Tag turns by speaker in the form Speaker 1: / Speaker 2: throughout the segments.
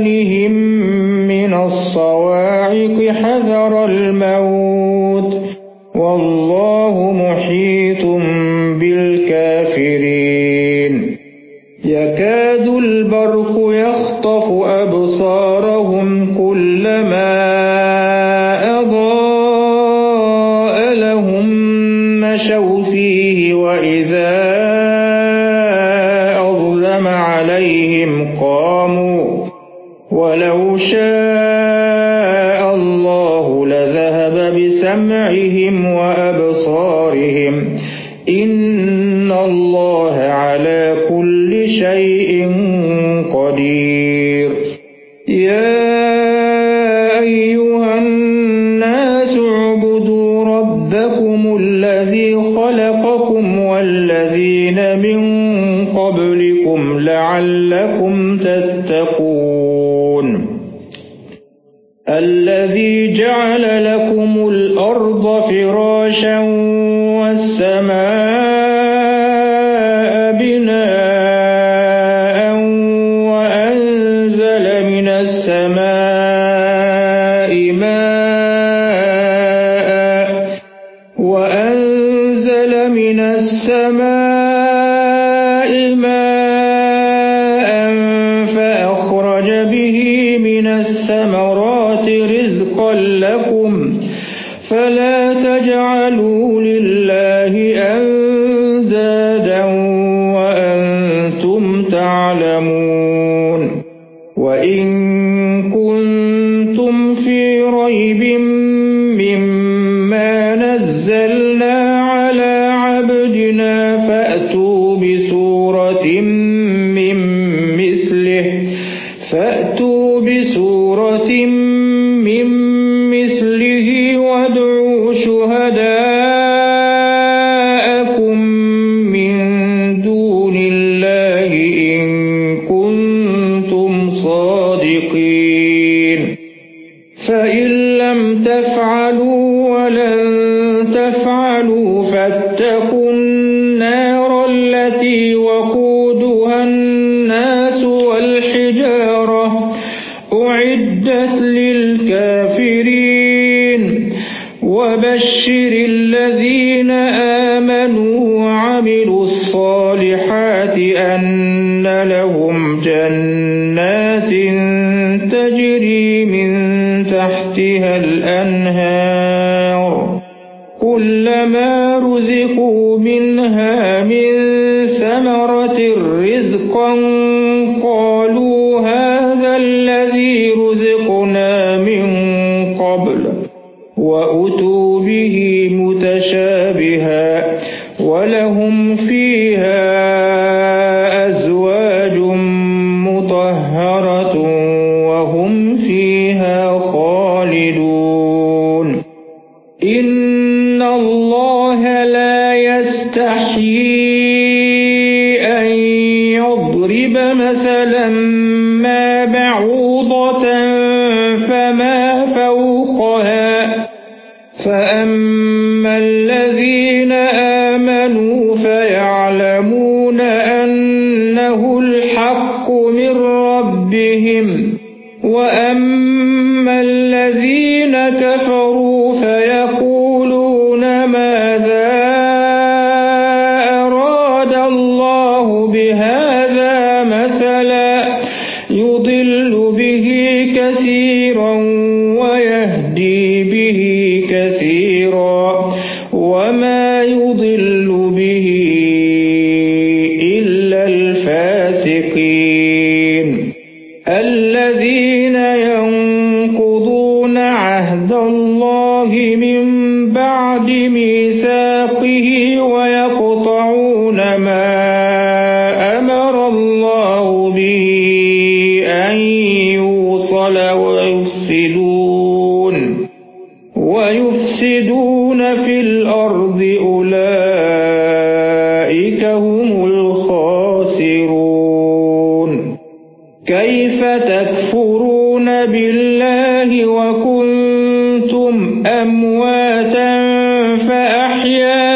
Speaker 1: آذانهم أحيانا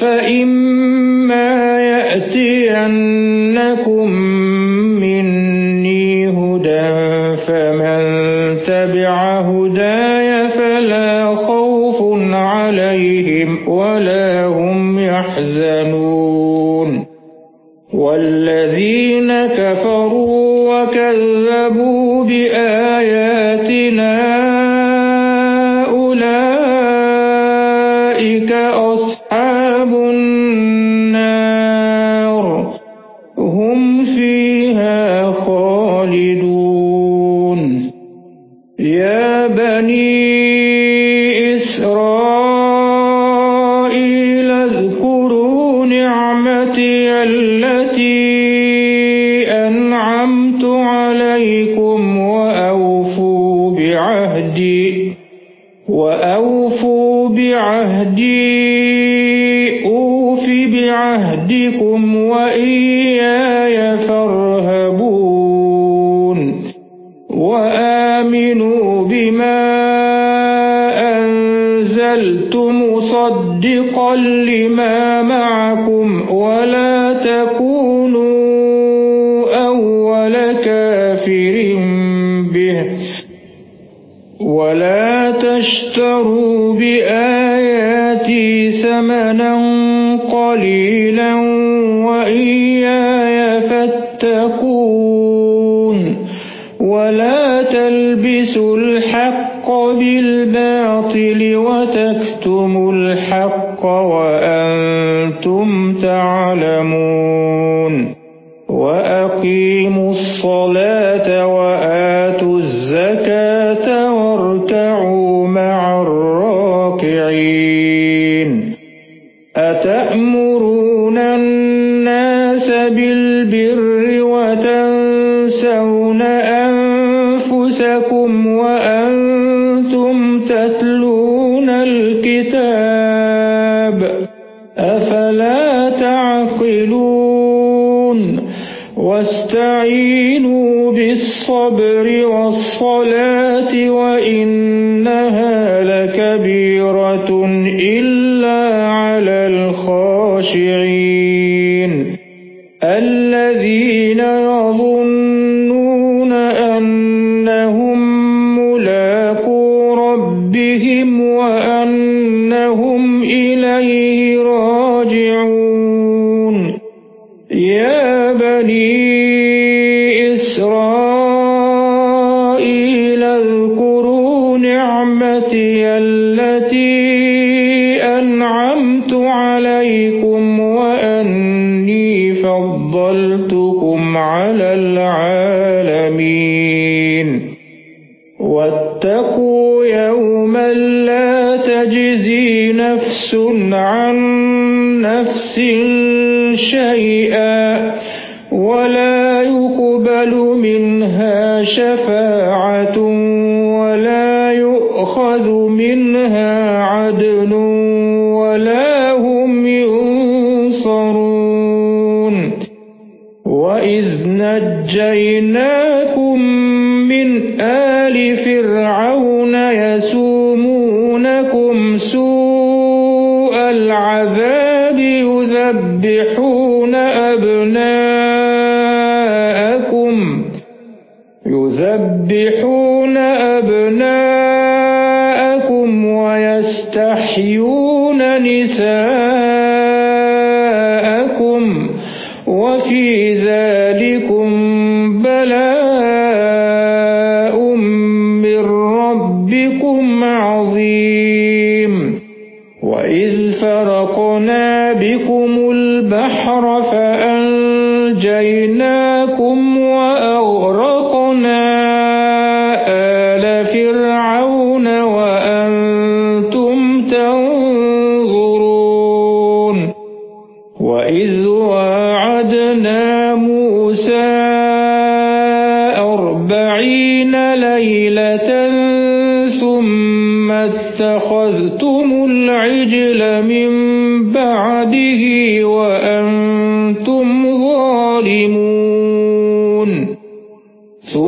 Speaker 1: فإما يأتينكم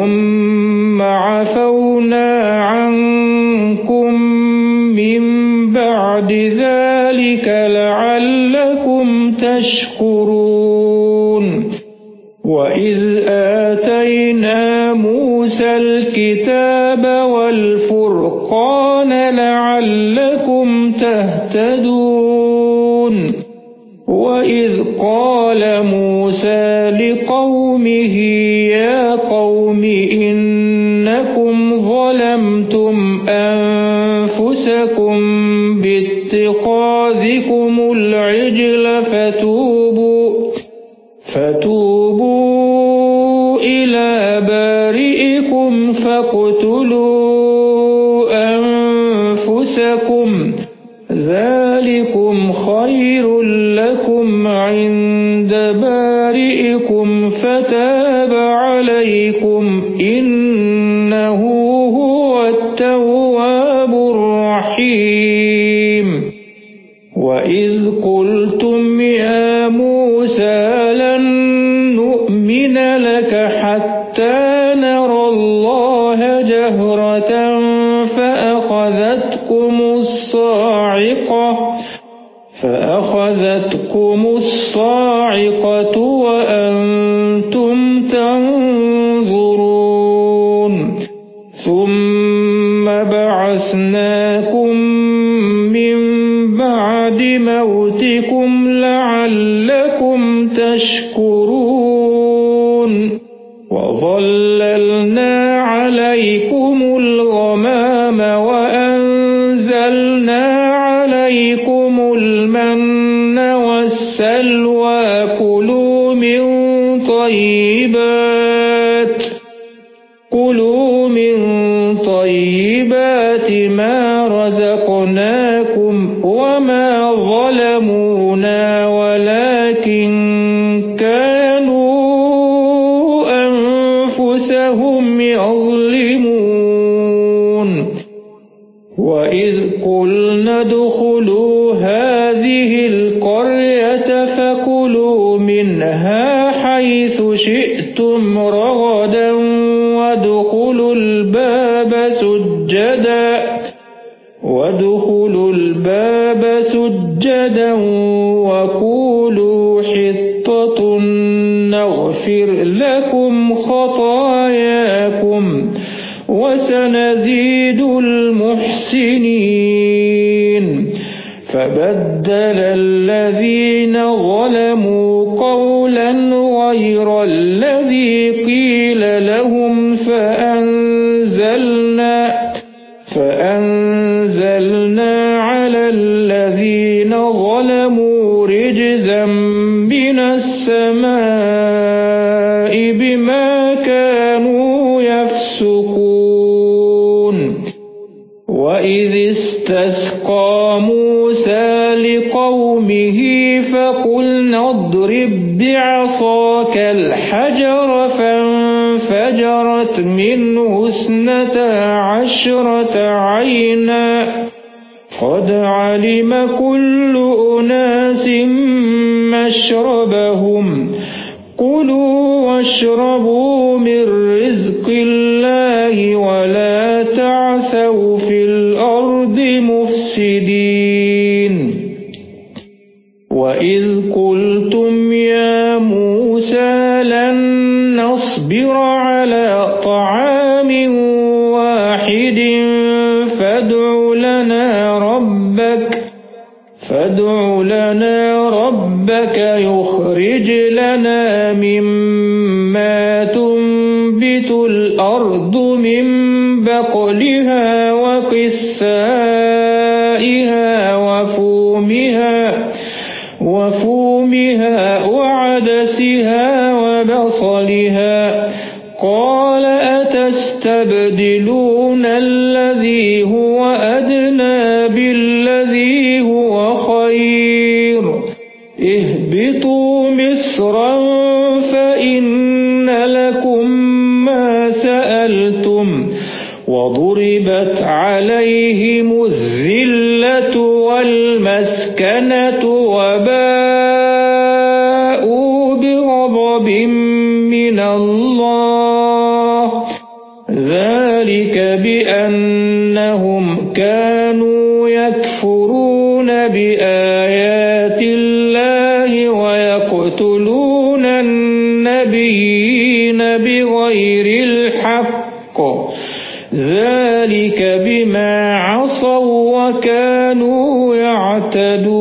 Speaker 1: ثم عفونا باتخاذكم العجل فتوبوا فتوبوا والمسكنة وباءوا بغضب من الله. ذلك بأنهم كانوا يكفرون بآيات الله ويقتلون النبيين بغير الحق. ذلك بما مهتدون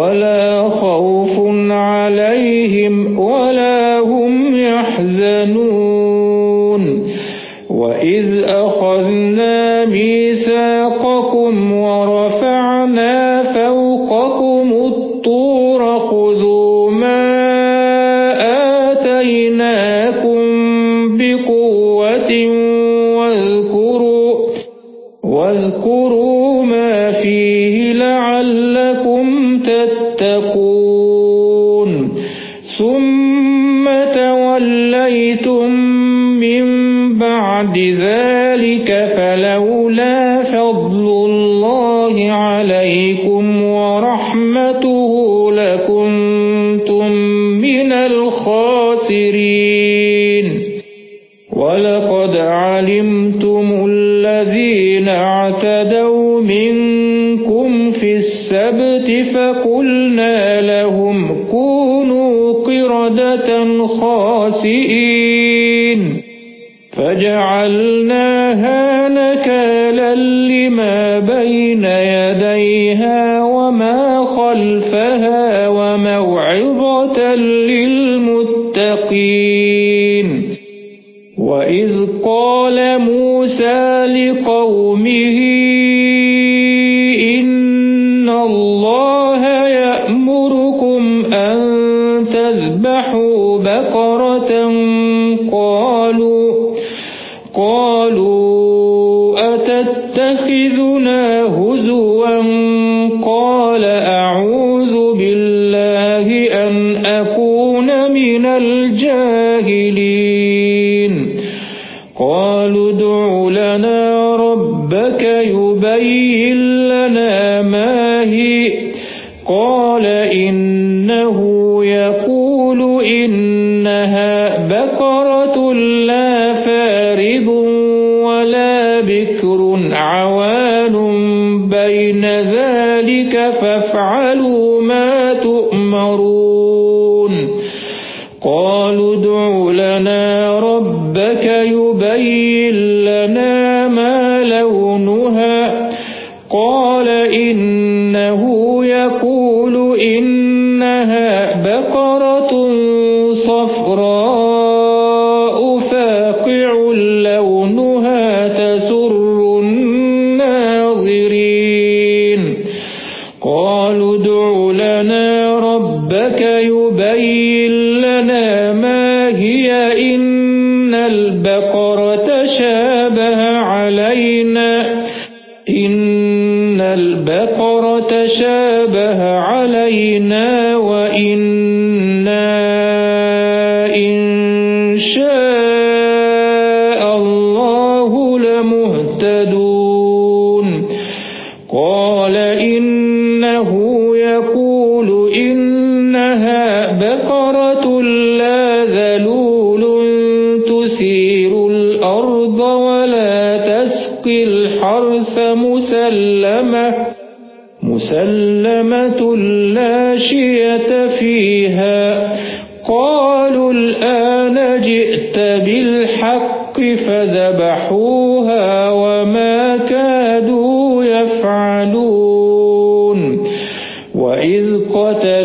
Speaker 1: وَلَا خَوْفٌ وإذ قتلتم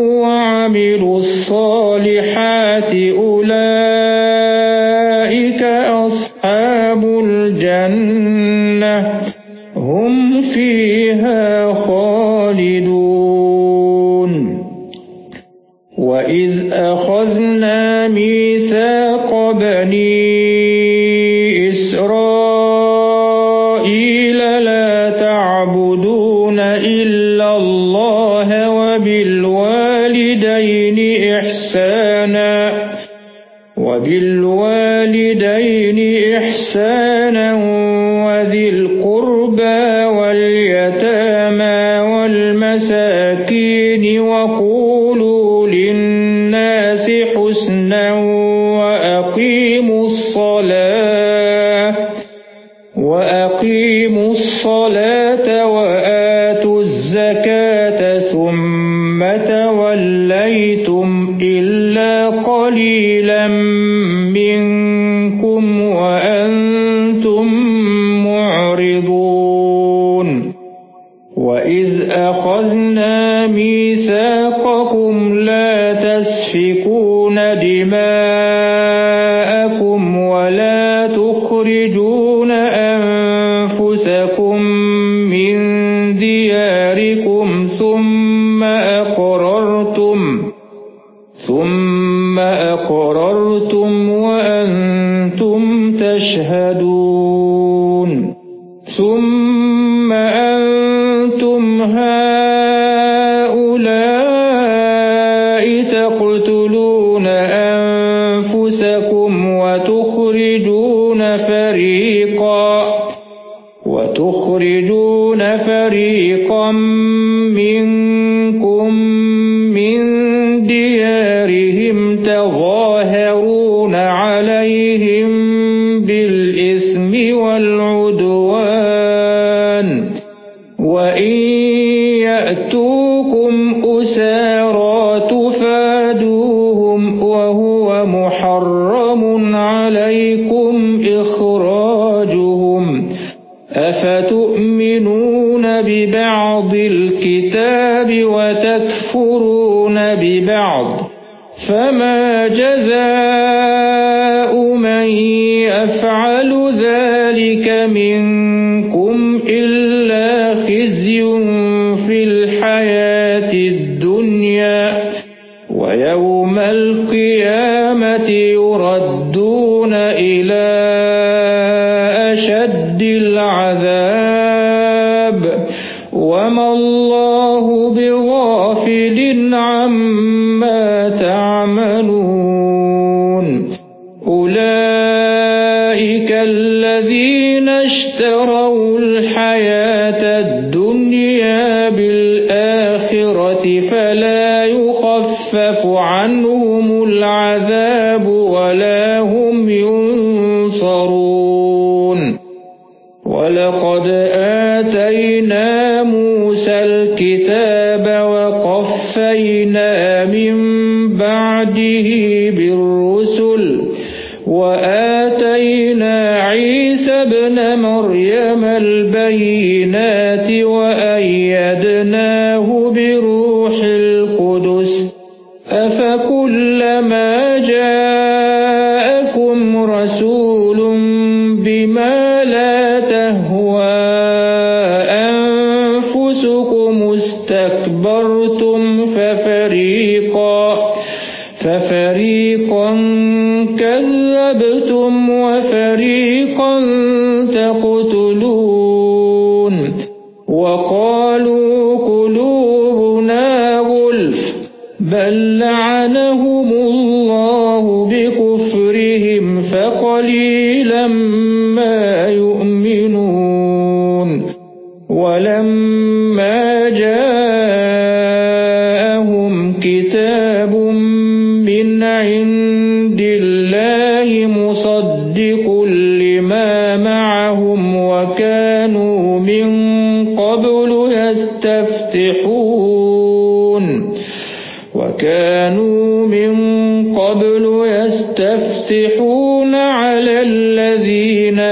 Speaker 1: وعملوا الصالحات أولئك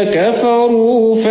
Speaker 1: ويكفرون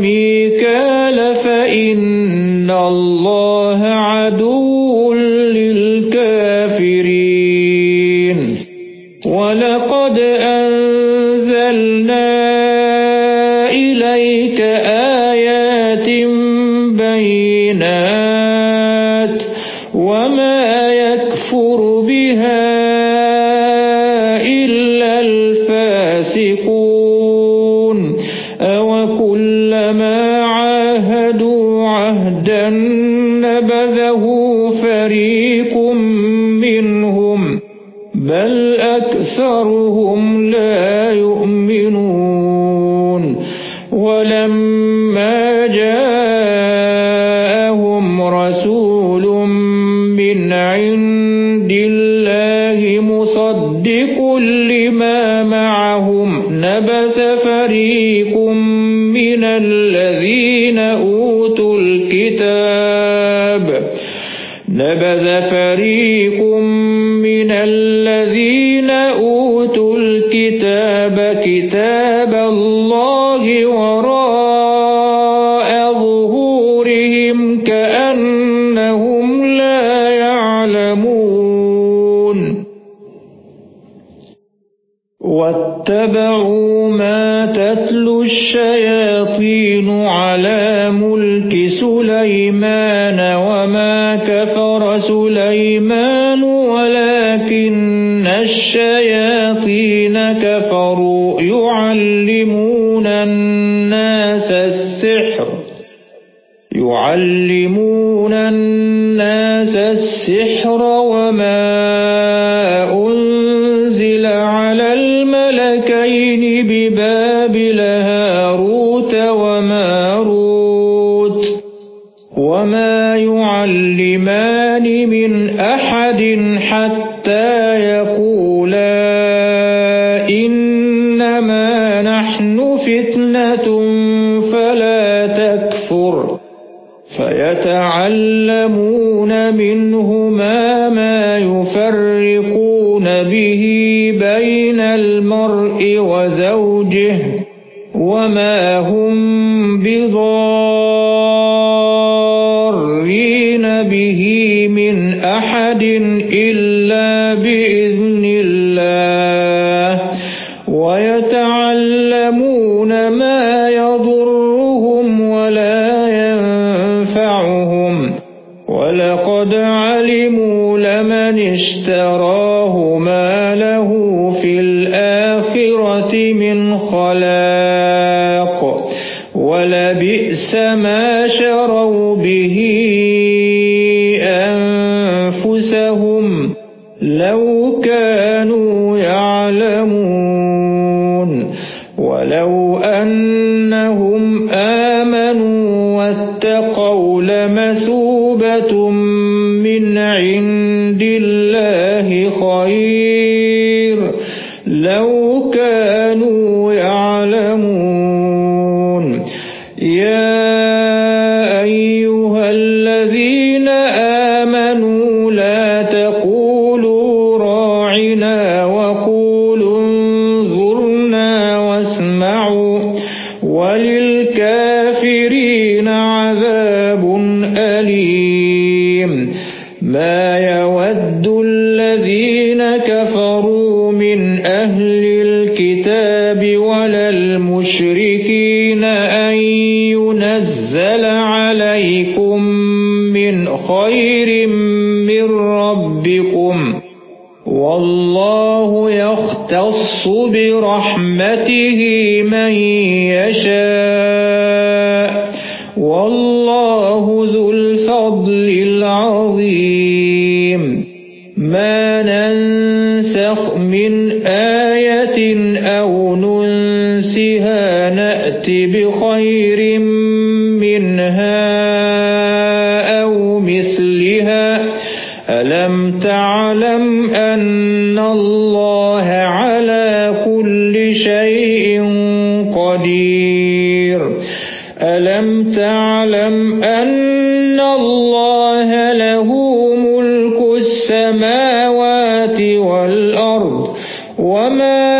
Speaker 1: وجبريل وَالْأَرْضِ وَمَا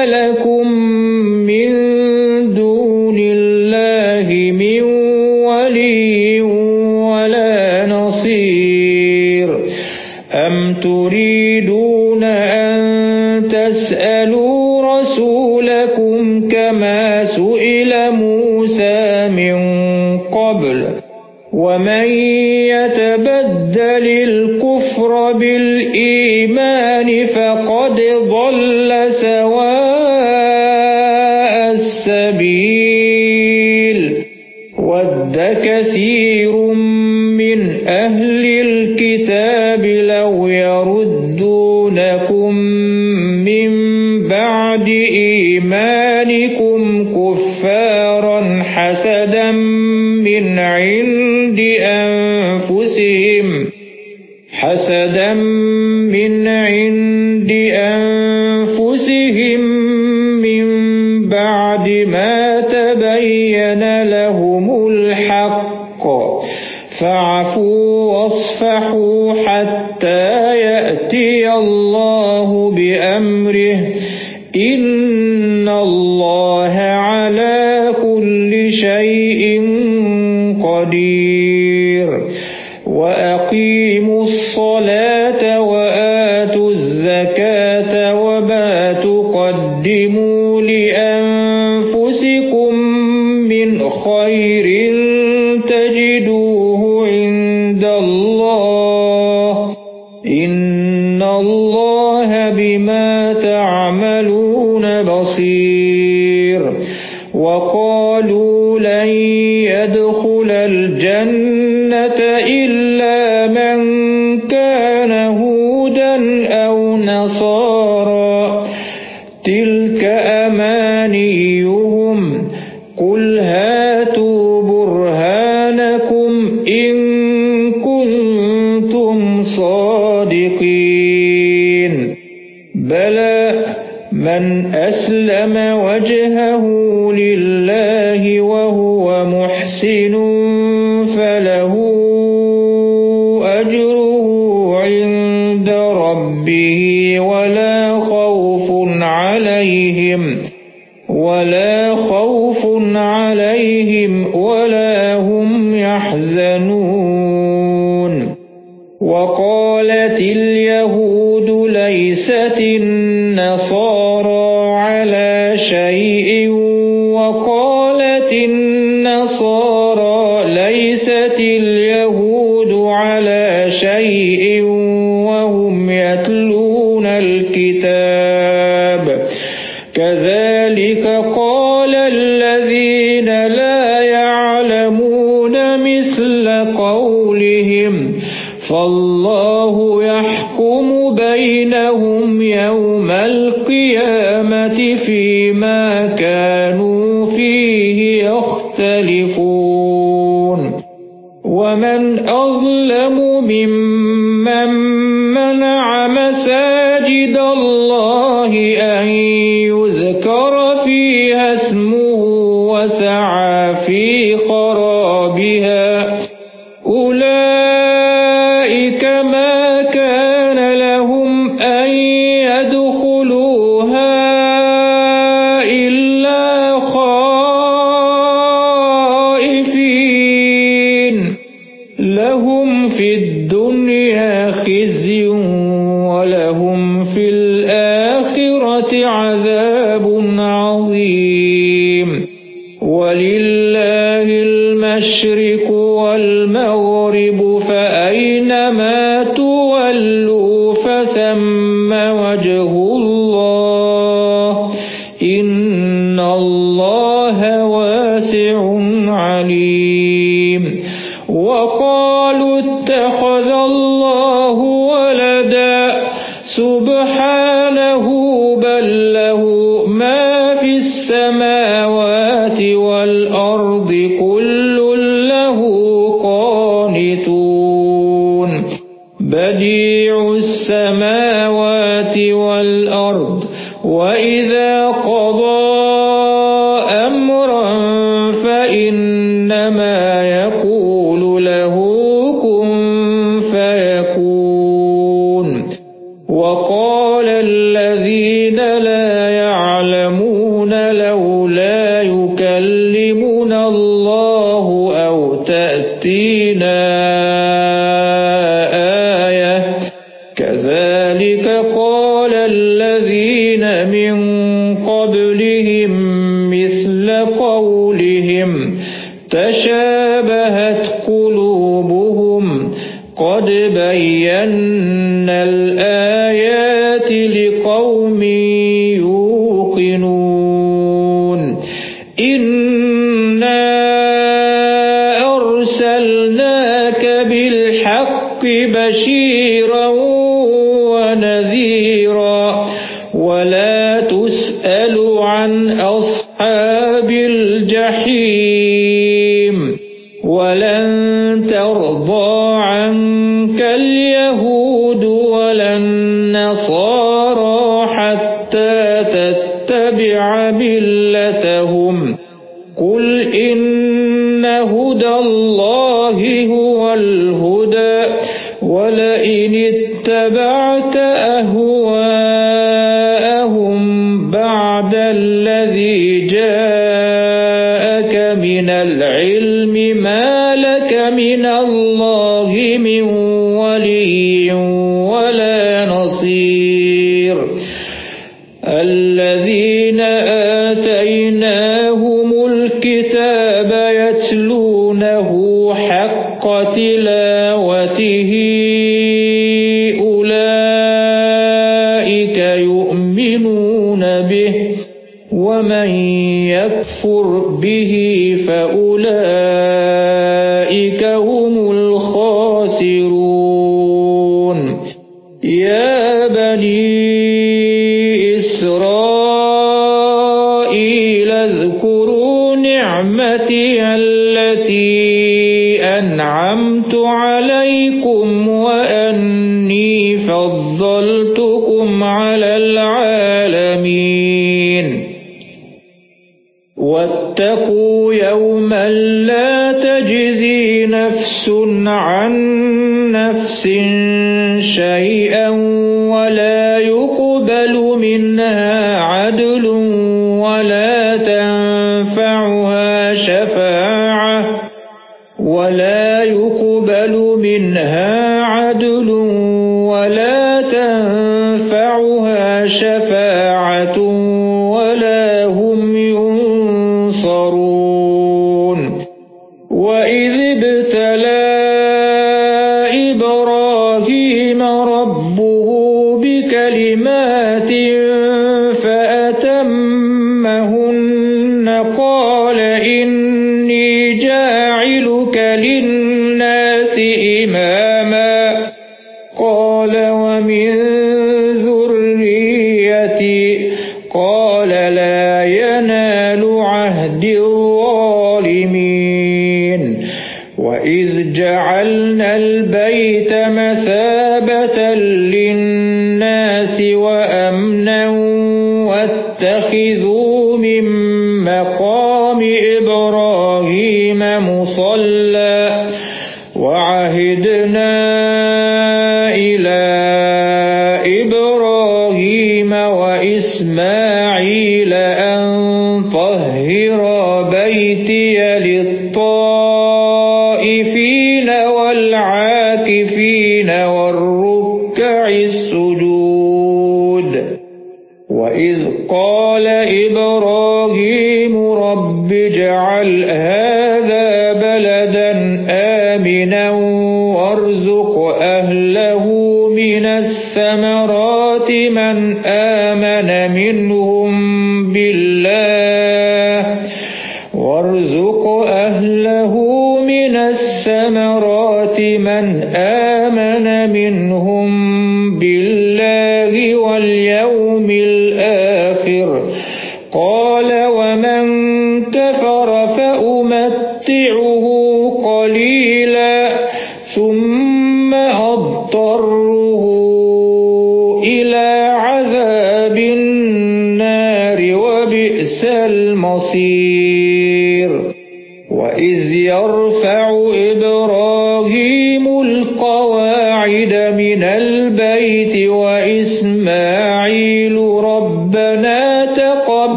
Speaker 1: إن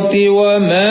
Speaker 2: الأسباط كانوا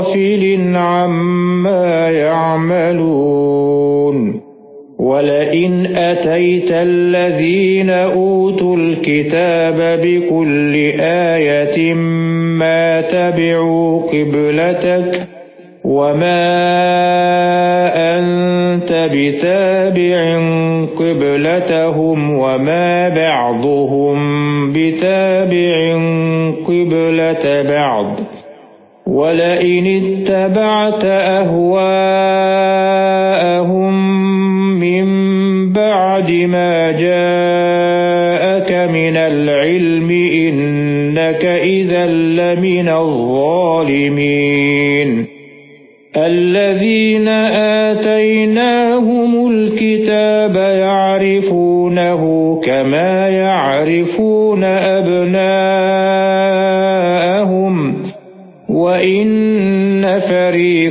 Speaker 1: بِغَافِلٍ عَمَّا يَعْمَلُونَ. وَلَئِنْ أَتَيْتَ الَّذِينَ أُوتُوا الْكِتَابَ بِكُلِّ آيَةٍ مَا تَبِعُوا قِبْلَتَكَ وَمَا أَنْتَ بِتَابِعٍ قِبْلَتَهُمْ وَمَا بَعْضُهُمْ بِتَابِعٍ وَلَئِنِ اتَّبَعْتَ أَهْوَاءَهُمْ مِنْ بَعْدِ مَا جَاءَكَ مِنَ الْعِلْمِ إِنَّكَ إِذًا لَمِنَ الظَّالِمِينَ.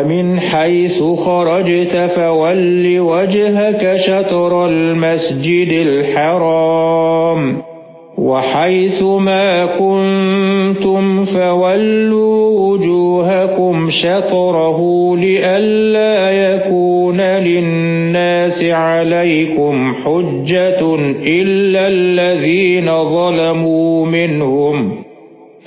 Speaker 1: وَمِنْ حَيْثُ خَرَجْتَ فَوَلِّ وَجْهَكَ شَطْرَ الْمَسْجِدِ الْحَرَامِ وَحَيْثُ مَا كُنْتُمْ فَوَلُّوا وُجُوهَكُمْ شَطْرَهُ لِئَلَّا يَكُونَ لِلنَّاسِ عَلَيْكُمْ حُجَّةٌ إِلَّا الَّذِينَ ظَلَمُوا مِنْهُمْ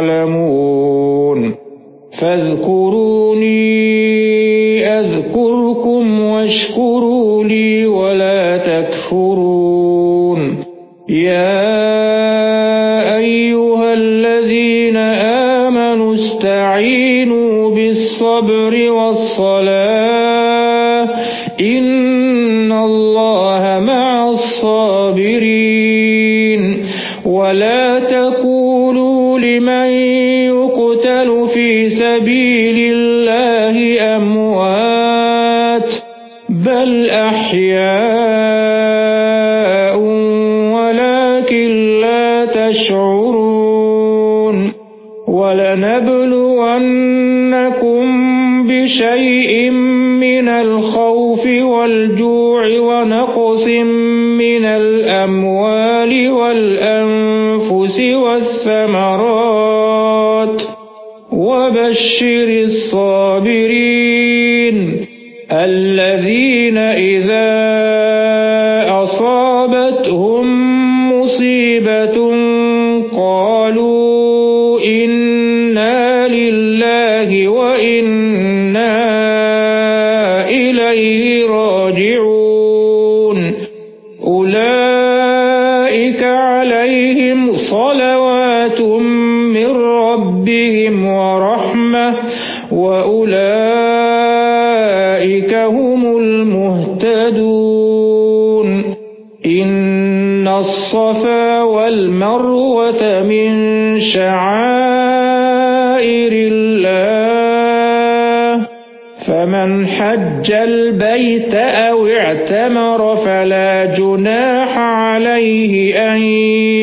Speaker 1: تعلمون فاذكروني أذكركم واشكروا فمن حج البيت أو اعتمر فلا جناح عليه أن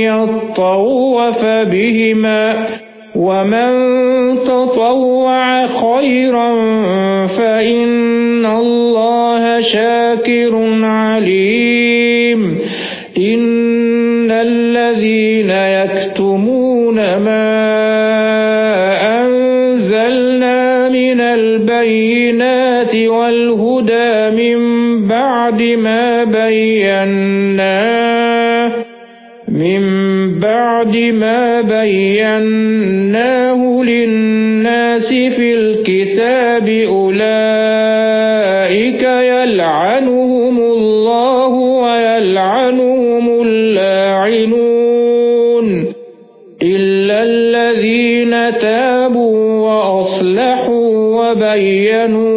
Speaker 1: يطوف بهما ومن تطوع خيراً بعد ما بيناه من بعد ما بيناه للناس في الكتاب أولئك يلعنهم الله ويلعنهم اللاعنون إلا الذين تابوا وأصلحوا وبينوا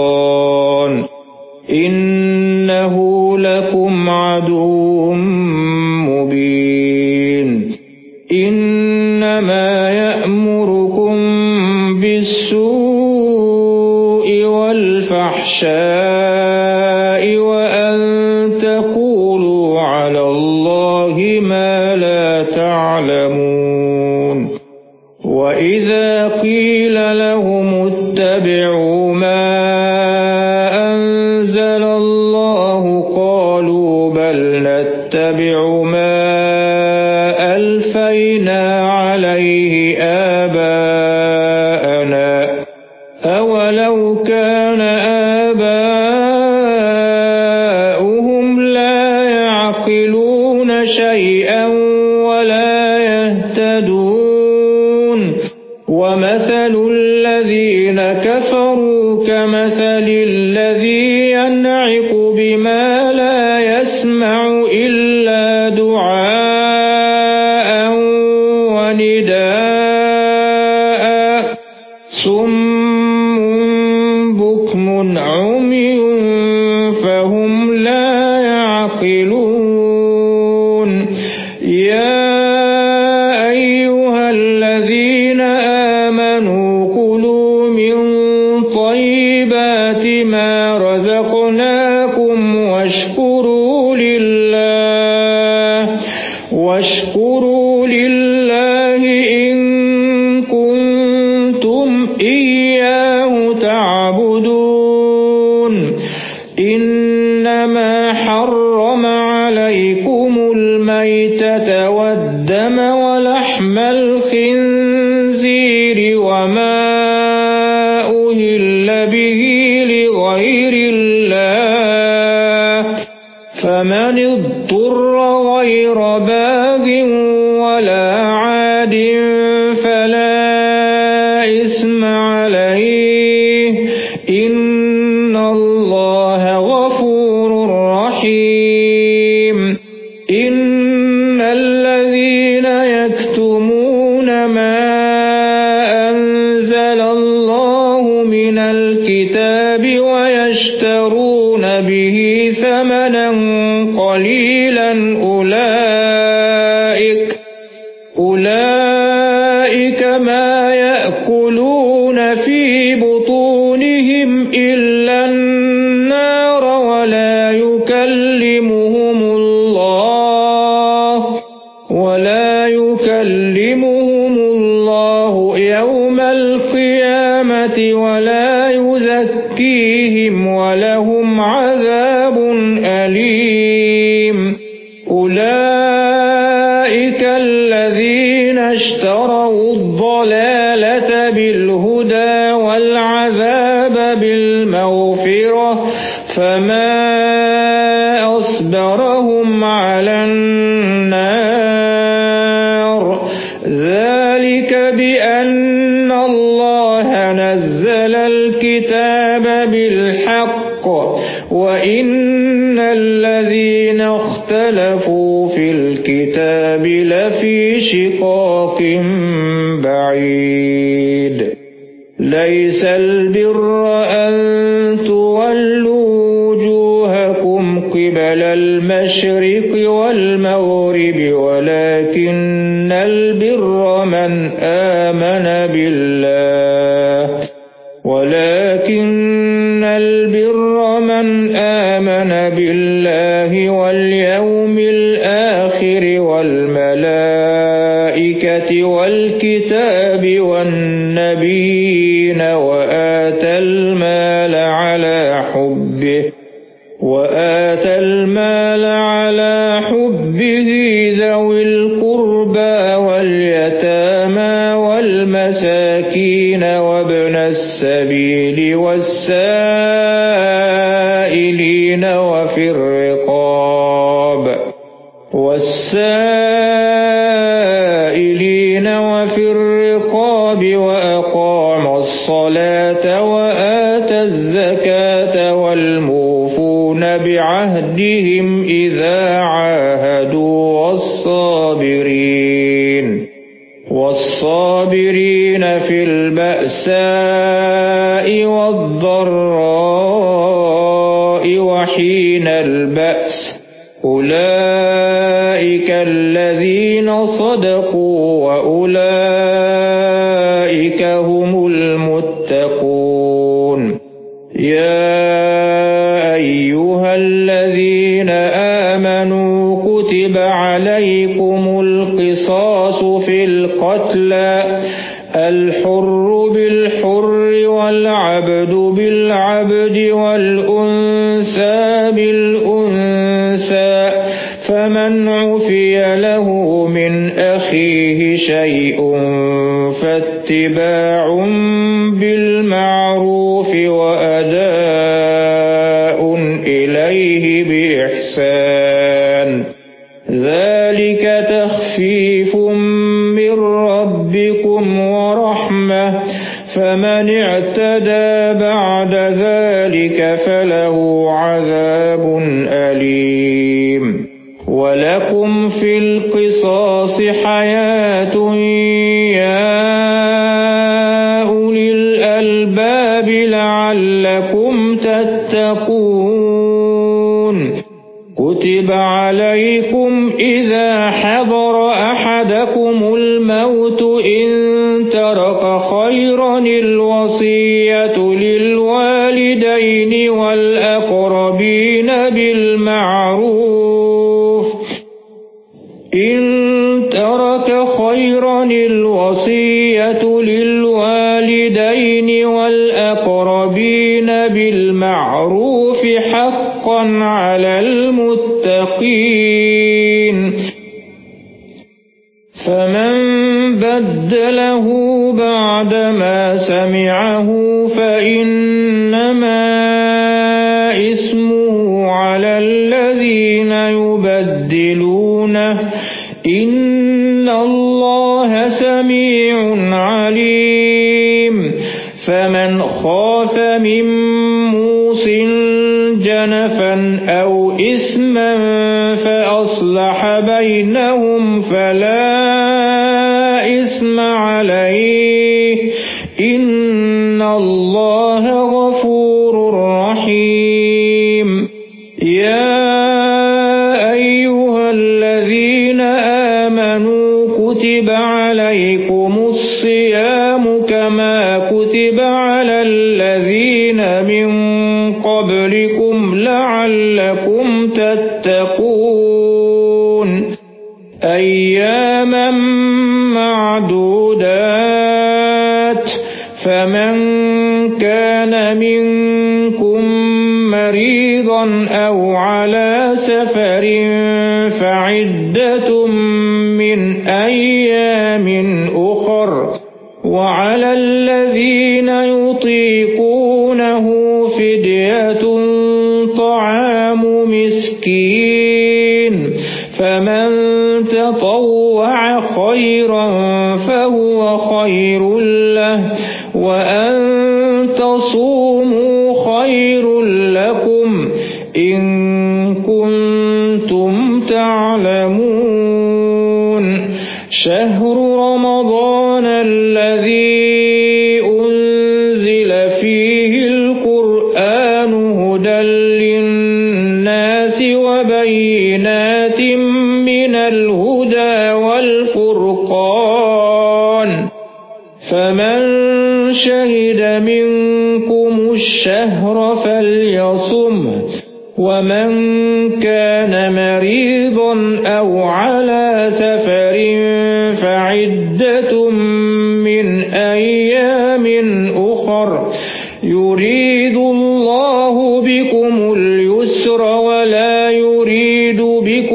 Speaker 1: وابن السبيل والسائلين وفي الرقاب والسائلين يريد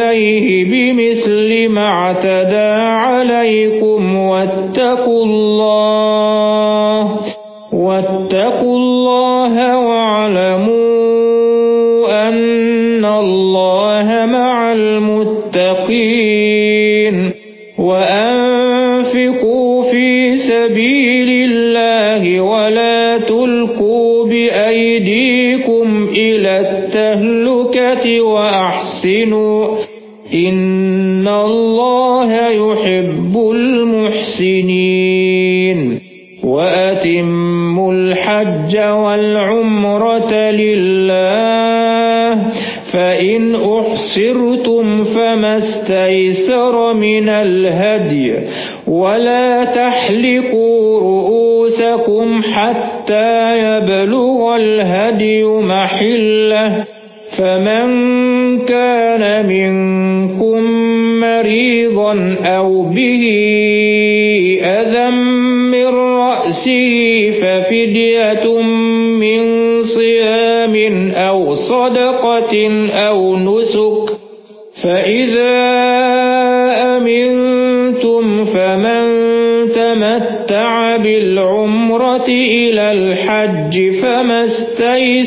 Speaker 1: عليه بمثل ما اعتدى عليكم واتقوا الله واتقوا الله استيسر من الهدي ولا تحلقوا رؤوسكم حتى يبلغ الهدي محلة فمن كان منكم مريضا أو به أذى من رأسه ففدية من صيام أو صدقة أو نسك فإذا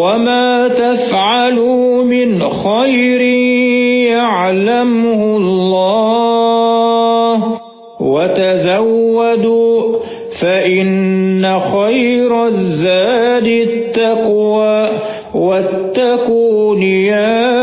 Speaker 1: وما تفعلوا من خير يعلمه الله وتزودوا فإن خير الزاد التقوى واتقون يا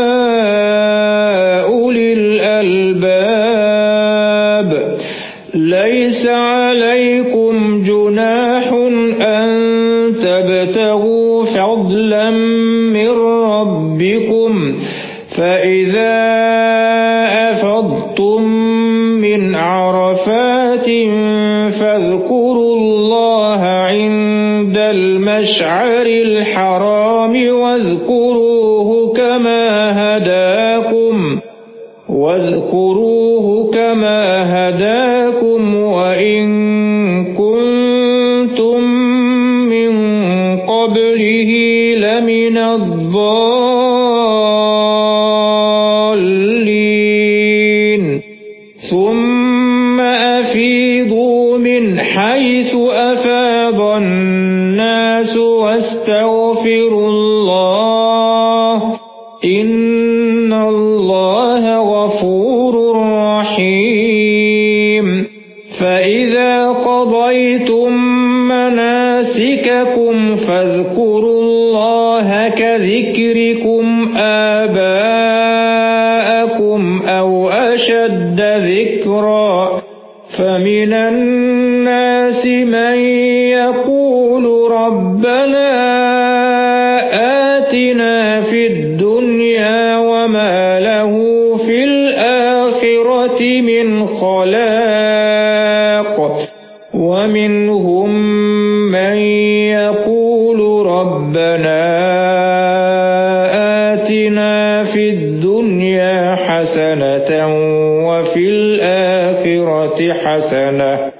Speaker 1: حَسَنَةً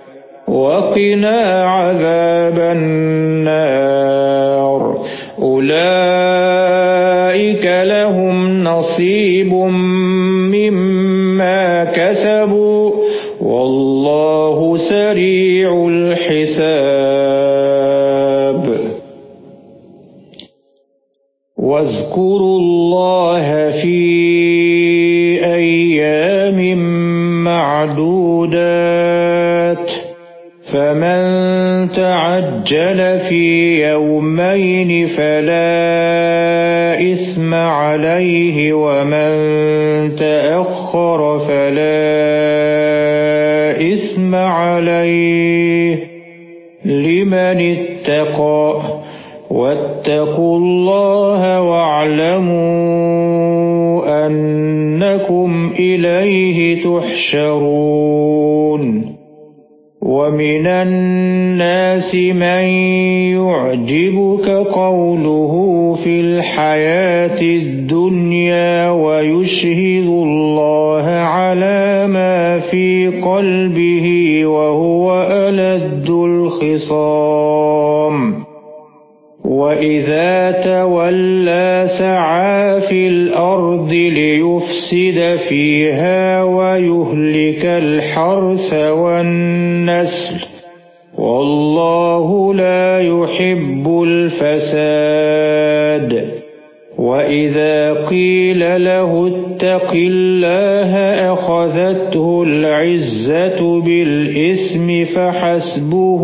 Speaker 1: وَقِنَا عَذَابَ النَّارِ. أُولَئِكَ لَهُمْ نَصِيبٌ مِّمَّا كَسَبُوا وَاللَّهُ سَرِيعُ الْحِسَابِ. وَاذْكُرُوا تَعَجَّلَ فِي يَوْمَيْنِ فَلَا إِثْمَ عَلَيْهِ وَمَن تَأَخَّرَ فَلَا إِثْمَ عَلَيْهِ لِمَنِ اتَّقَىٰ وَاتَّقُوا اللَّهَ وَاعْلَمُوا أَنَّكُمْ إِلَيْهِ تُحْشَرُونَ وَمِنَ النَّاسِ مَن يُعْجِبُكَ قَوْلُهُ فِي الْحَيَاةِ الدُّنْيَا وَيُشْهِدُ اللَّهَ عَلَىٰ مَا فِي قَلْبِهِ وَهُوَ أَلَدُّ الْخِصَامِ. وَإِذَا تَوَلَّىٰ سَعَىٰ فِي الْأَرْضِ لِيُفْسِدَ فِيهَا وَيُهْلِكَ الْحَرْثَ الْفَسَادَ. وَإِذَا قِيلَ لَهُ اتَّقِ اللَّهَ أَخَذَتْهُ الْعِزَّةُ بِالْإِثْمِ فَحَسْبُهُ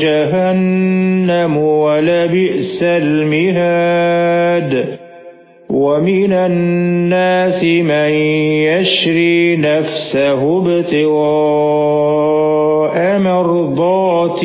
Speaker 1: جَهَنَّمُ وَلَبِئْسَ الْمِهَادُ. وَمِنَ النَّاسِ مَن يَشْرِي نَفْسَهُ ابْتِغَاءَ مَرْضَاتِ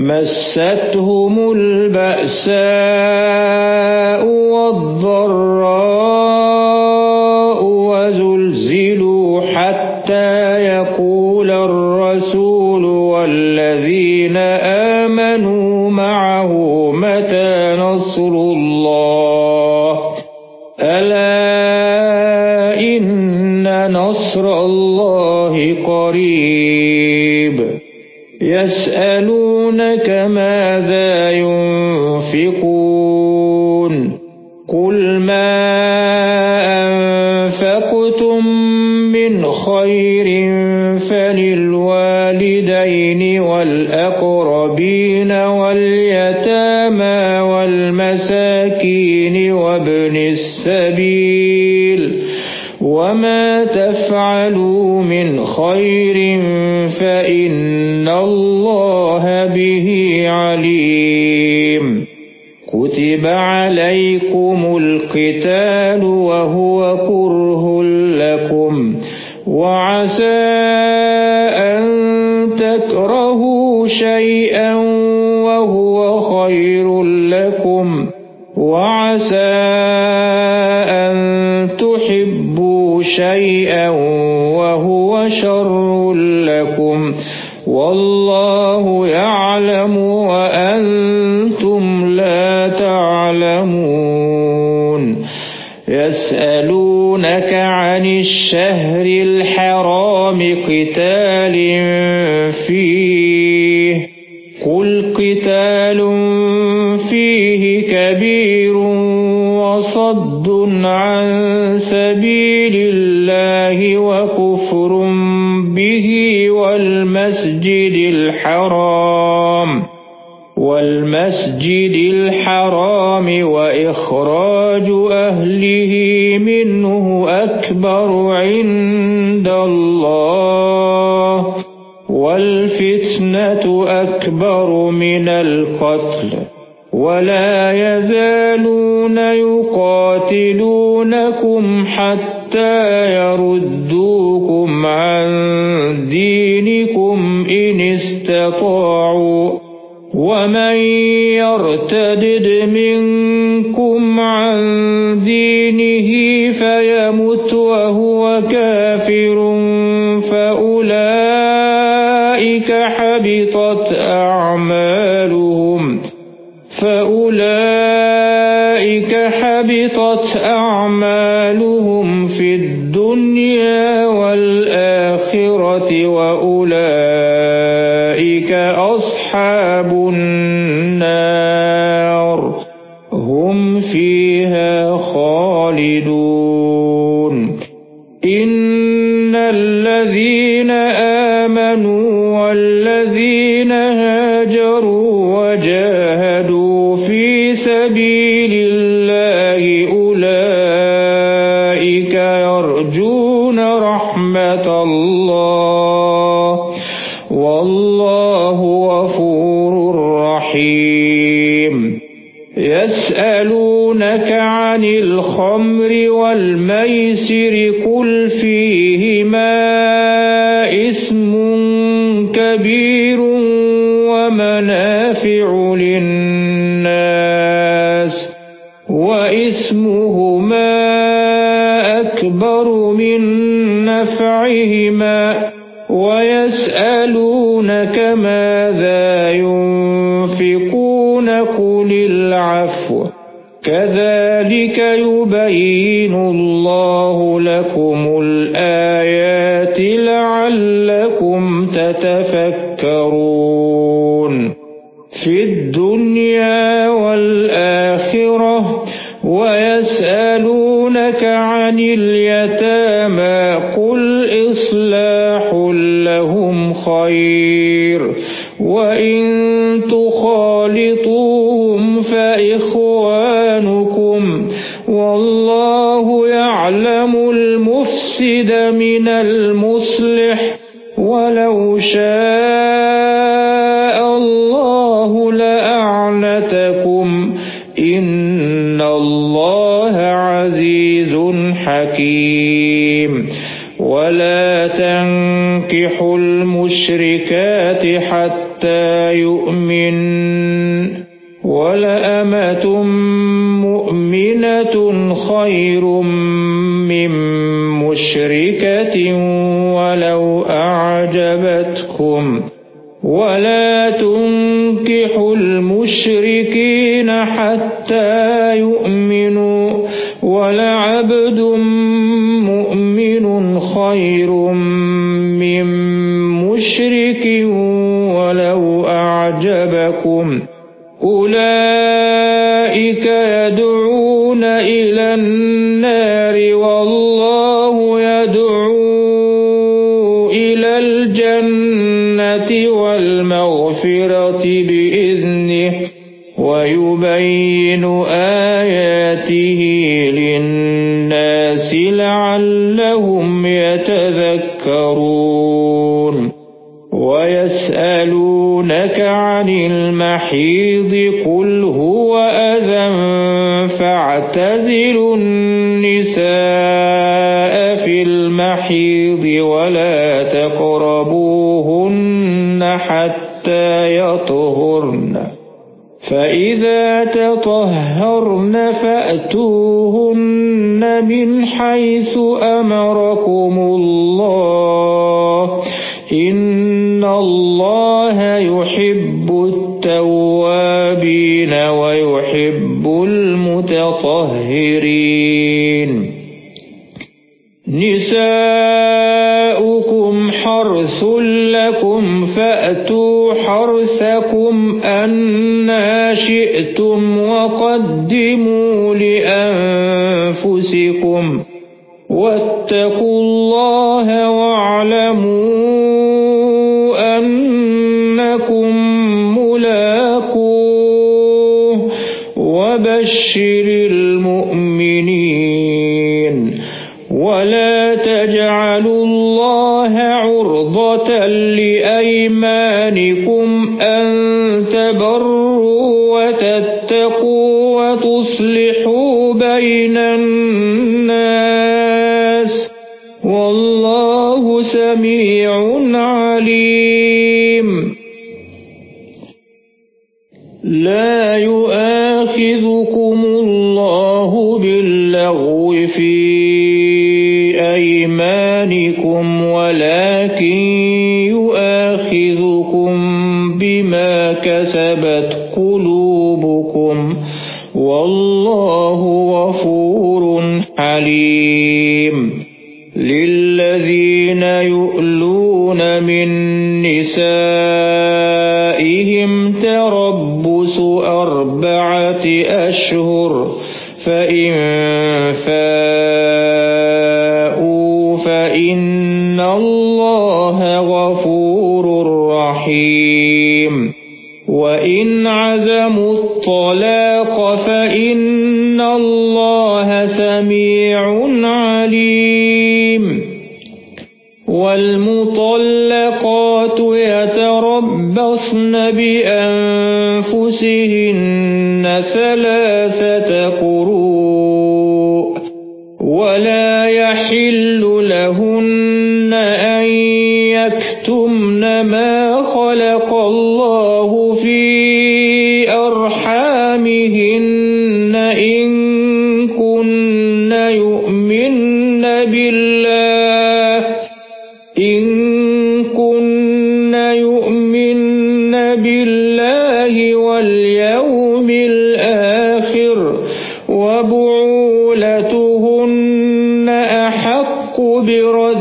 Speaker 1: مَسَّتْهُمُ الْبَأْسَاءُ وَالضَّرَّاءُ.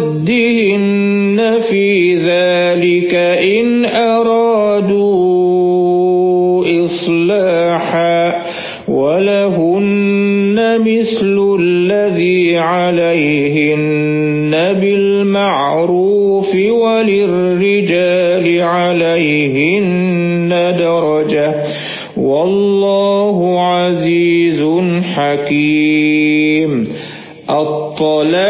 Speaker 1: صدهن في ذلك إن أرادوا إصلاحا ولهن مثل الذي عليهن بالمعروف وللرجال عليهن درجة والله عزيز حكيم. الطلاق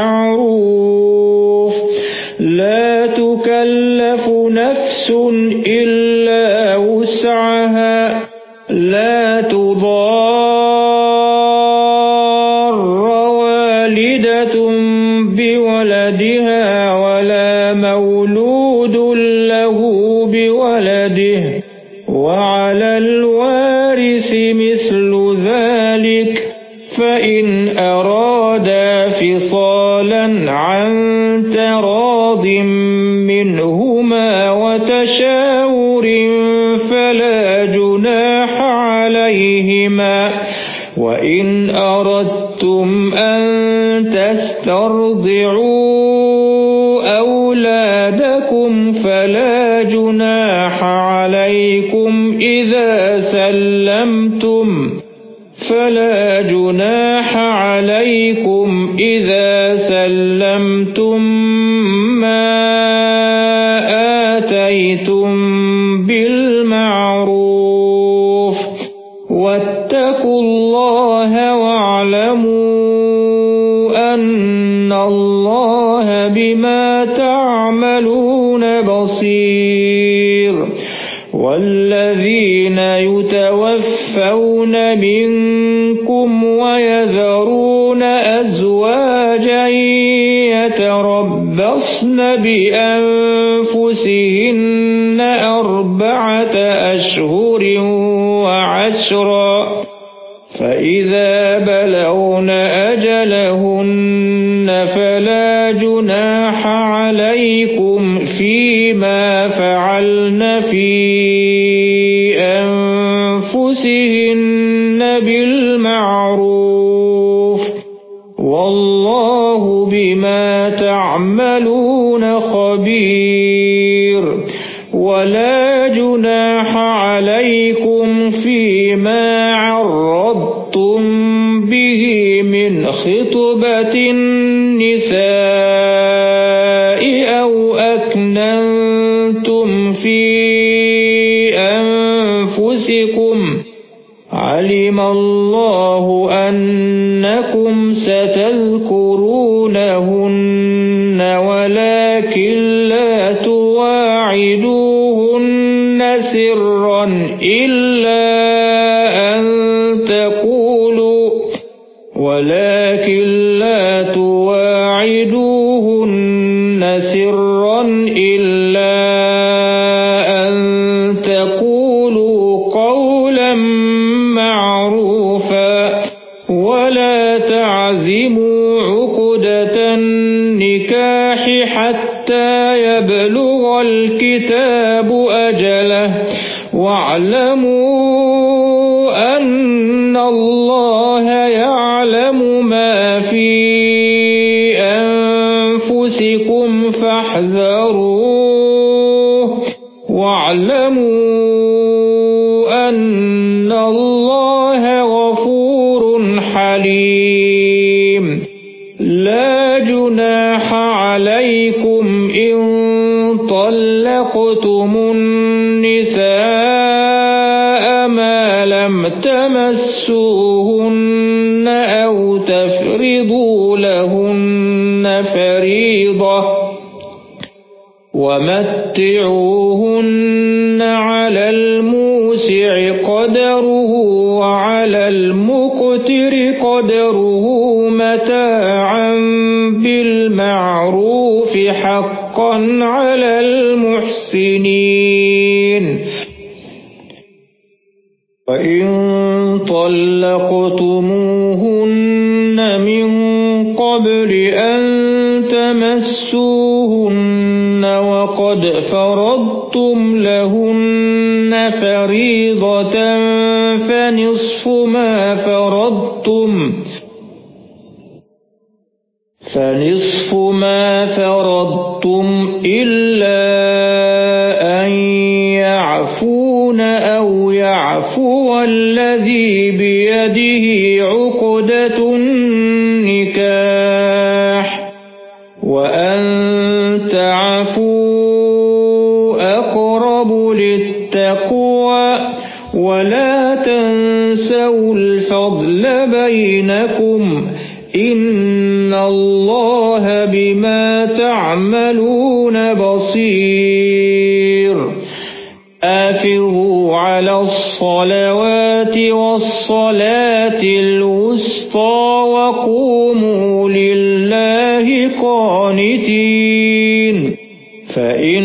Speaker 1: بالمعروف ولا تنسوا الفضل بينكم إِنَّ اللَّهَ بِمَا تَعْمَلُونَ بَصِيرٌ آفِرُوا عَلَى الصَّلَوَاتِ وَالصَّلَاةِ الْوُسْطَى وَقُومُوا لِلَّهِ قَانِتِينَ فَإِنْ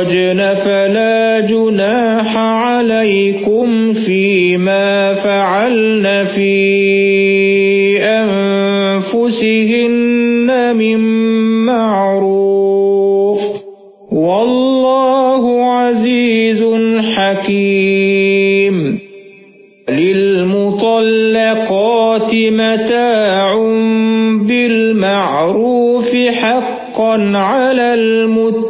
Speaker 1: خرجن فلا جناح عليكم فيما فعلن في أنفسهن من معروف والله عزيز حكيم للمطلقات متاع بالمعروف حقا على المتقين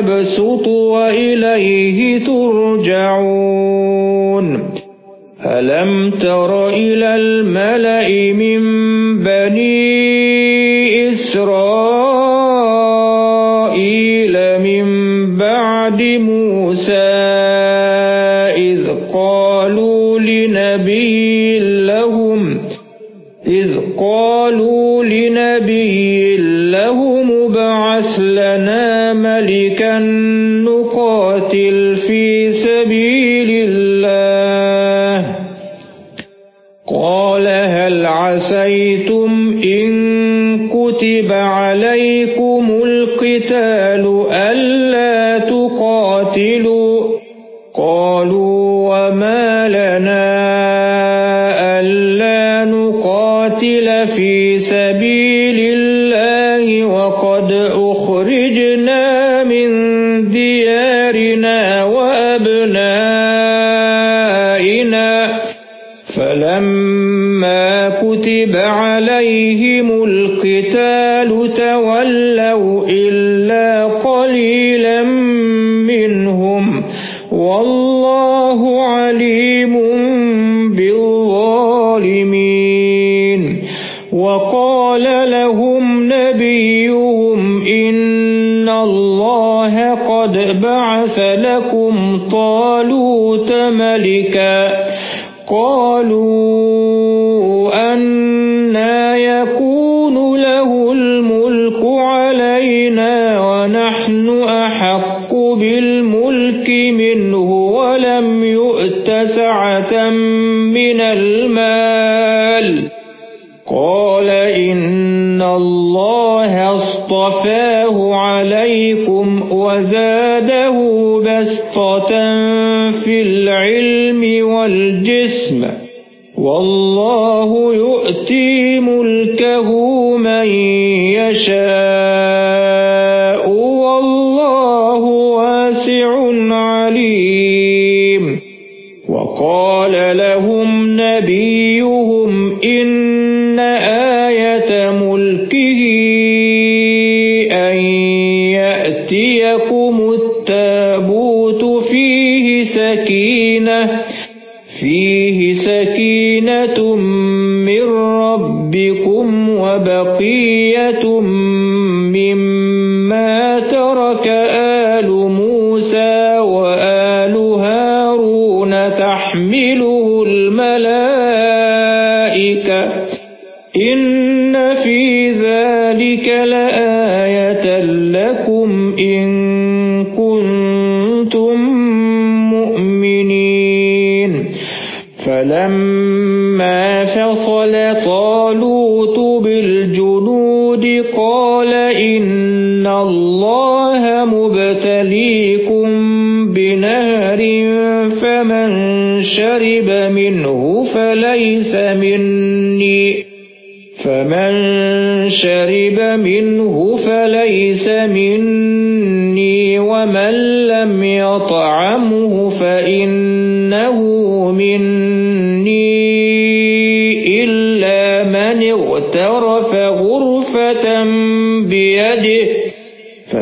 Speaker 1: ويبسط وإليه ترجعون. ألم تر إلى الملأ من بني إسرائيل sister ملكا قالوا أنا يكون له الملك علينا ونحن أحق بالملك منه ولم يؤت سعة من المال قال إن الله اصطفاه الجسم والله يؤتي ملكه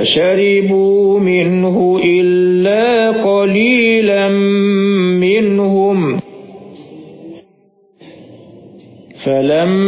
Speaker 1: فشربوا منه إلا قليلا منهم. فلما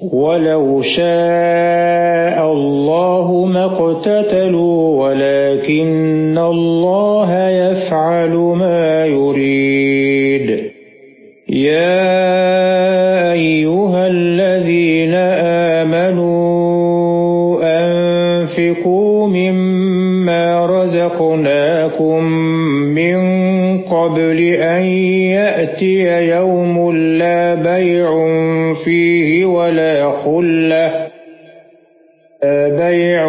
Speaker 1: وَلَوْ شَاءَ اللَّهُ ما اقتتلوا وَلَكِنَّ اللَّهَ يَفْعَلُ مَا يُرِيدُ. يَا أَيُّهَا الَّذِينَ آمَنُوا أَنفِقُوا مِمَّا رَزَقْنَاكُم مِّن قَبْلِ أَن يَأْتِيَ يَوْمٌ لَّا وَلَا خُلَّةٌ بَيْعٌ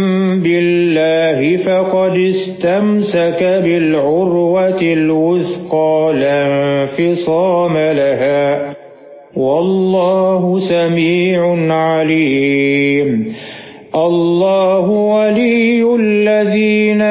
Speaker 1: اسْتَمْسَكَ بِالْعُرْوَةِ الْوُثْقَى لَا انفِصَامَ لَهَا. وَاللَّهُ سَمِيعٌ عَلِيمٌ. اللَّهُ وَلِيُّ الَّذِينَ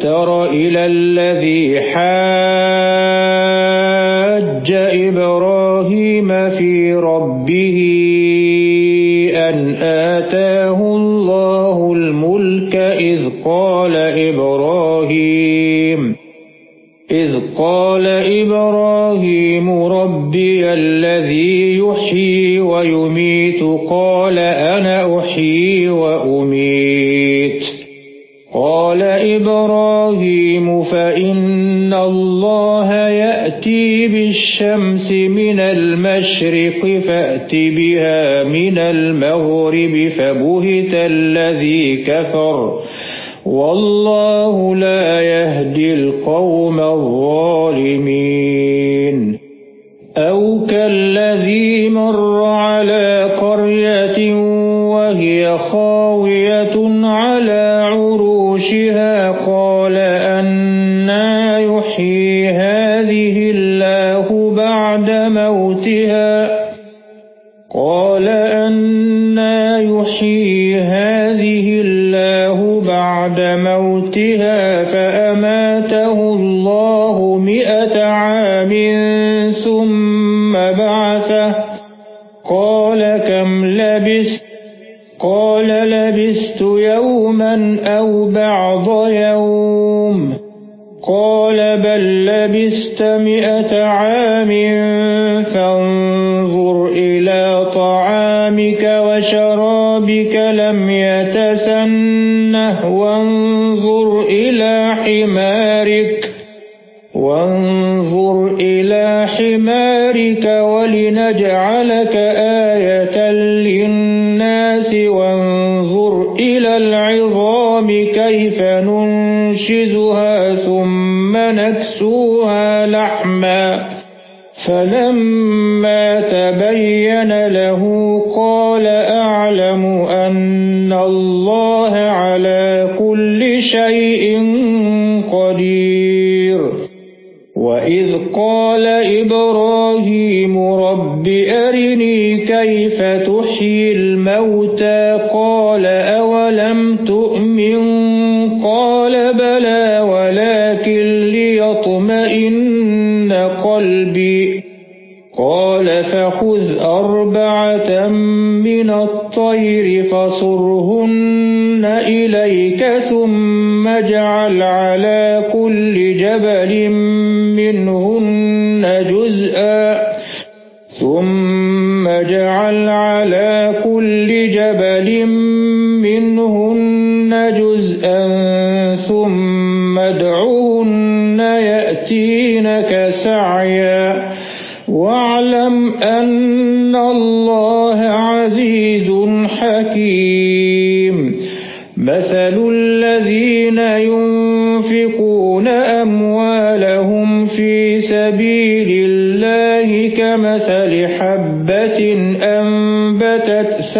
Speaker 1: تَرَ إِلَى الَّذِي حَاجَّ إِبْرَاهِيمَ فِي رَبِّهِ أَنْ آتَاهُ اللَّهُ الْمُلْكَ إِذْ قَالَ إِبْرَاهِيمُ إِذْ قَالَ إِبْرَاهِيمُ رَبِّيَ بِالشَّمْسِ مِنَ الْمَشْرِقِ فَأْتِ بِهَا مِنَ الْمَغْرِبِ فَبُهِتَ الَّذِي كَفَرَ وَاللَّهُ لَا يَهْدِي الْقَوْمَ الظَّالِمِينَ عام ثم بعثه. قال كم لبست قال لبست يوما أو بعض يوم. قال بل لبست مئة عام فانظر إلى طعامك وشرابك لم يكن فَلَمَّا تَبَيَّنَ لَهُ قَالَ أَعْلَمُ أَنَّ اللَّهَ عَلَى كُلِّ شَيْءٍ قَدِيرٌ. وَإِذْ قَالَ إِبْرَاهِيمُ رَبِّ أَرِنِي كَيْفَ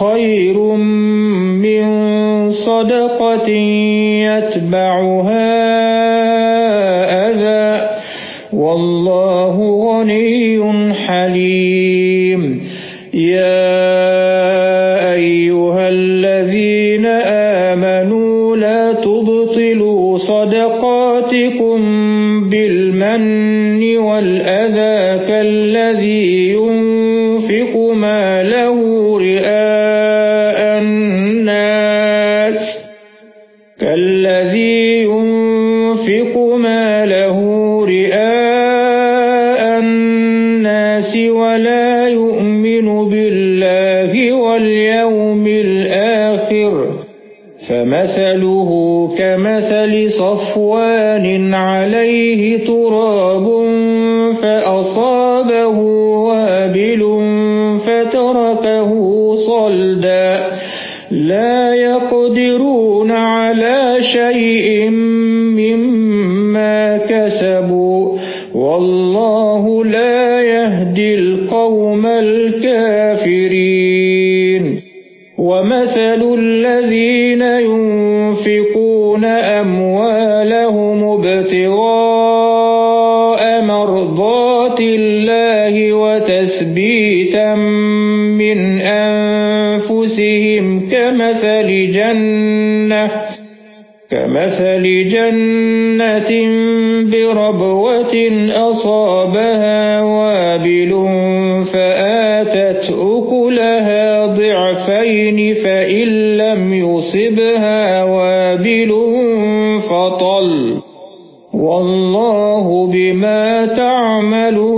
Speaker 1: خير من صدقة يتبعها. كَمَثَلِ جَنَّةٍ بِرَبْوَةٍ أَصَابَهَا وَابِلٌ فَآتَتْ أُكُلَهَا ضِعْفَيْنِ فَإِن لَّمْ يُصِبْهَا وَابِلٌ فَطَلٌّ. وَاللَّهُ بِمَا تَعْمَلُونَ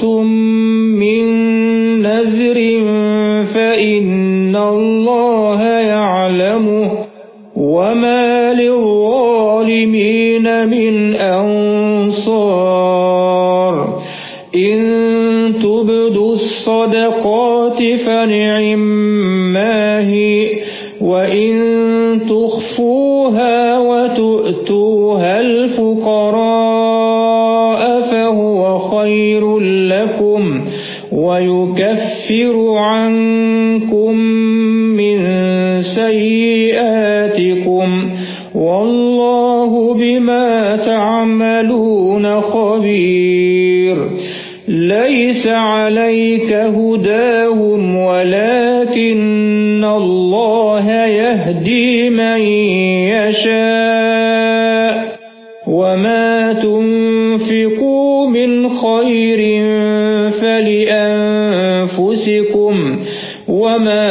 Speaker 1: الصدقات فنعما هي وإن تخفوها وتؤتوها الفقراء فهو خير لكم ويكفر عنكم ليس عليك هداهم ولكن الله يهدي من يشاء. وما تنفقوا من خير فلأنفسكم وما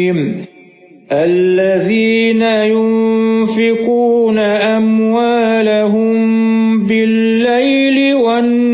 Speaker 1: الذين ينفقون أموالهم بالليل والنهار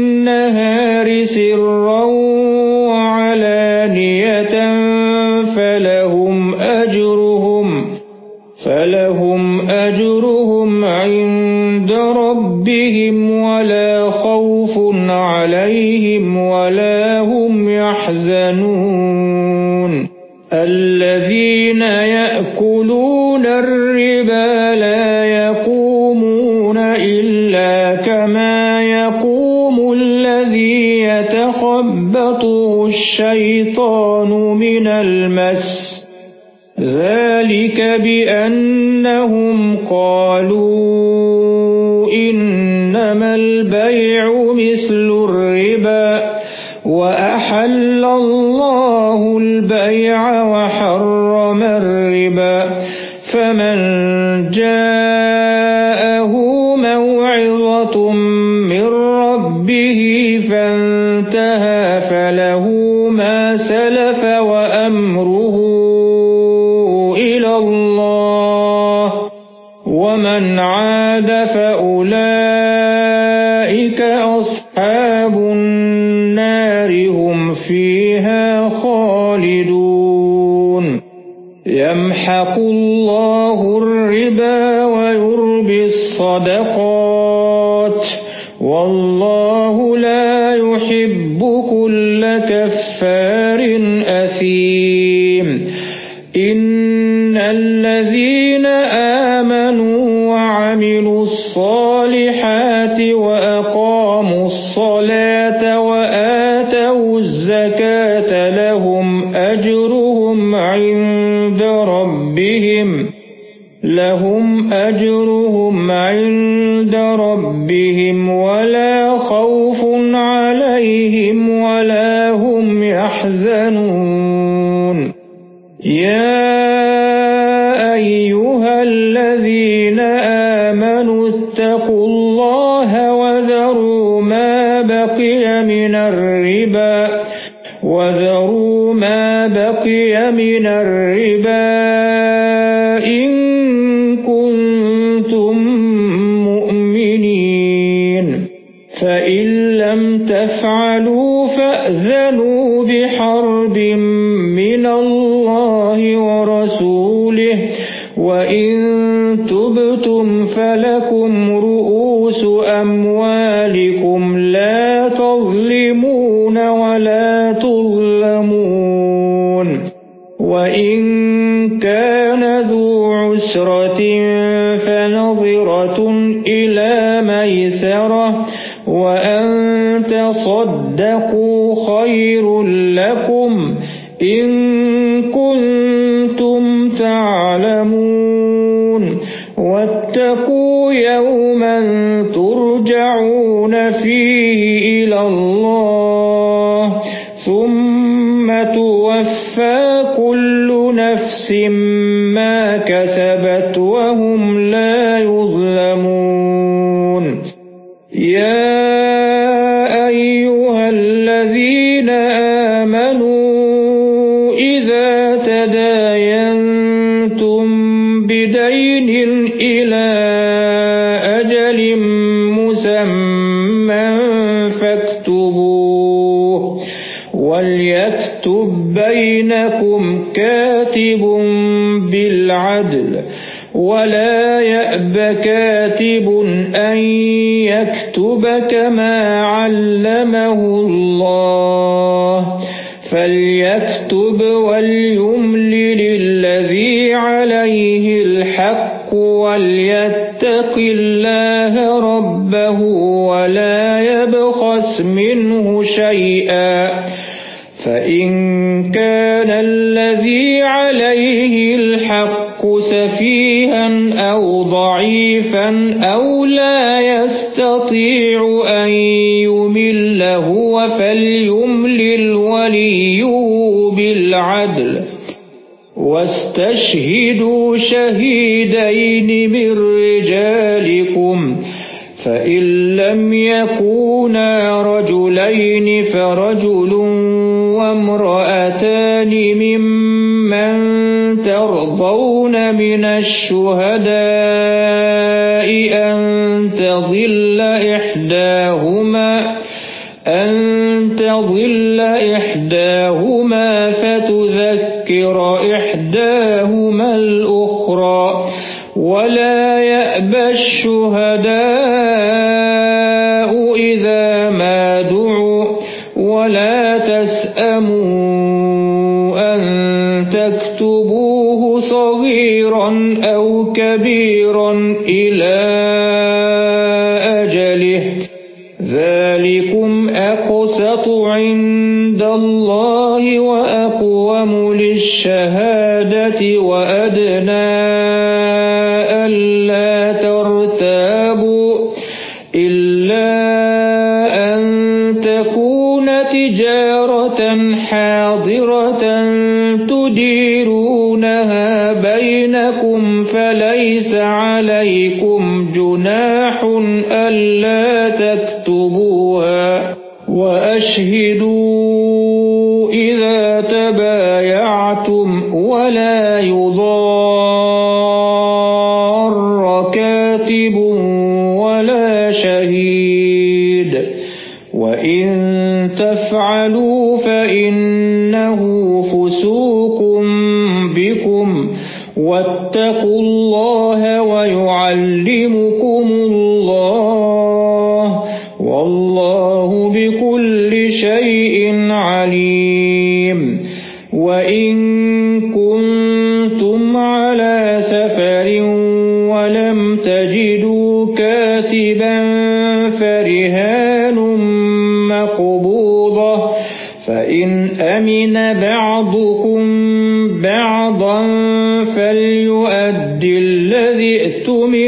Speaker 1: ترضون من الشهداء أن تضل إحداهما أن تضل إحداهما.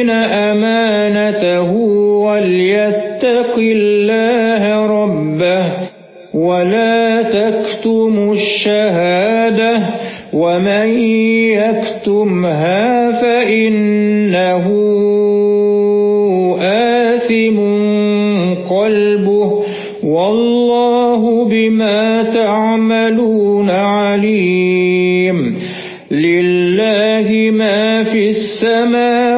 Speaker 1: أَمَانَتَهُ وَلْيَتَّقِ اللَّهَ رَبَّهُ وَلَا تَكْتُمُ الشَّهَادَةَ وَمَن يَكْتُمْهَا فَإِنَّهُ آثِمٌ قَلْبُهُ وَاللَّهُ بِمَا تَعْمَلُونَ عَلِيمٌ لِلَّهِ مَا فِي السَّمَاوَاتِ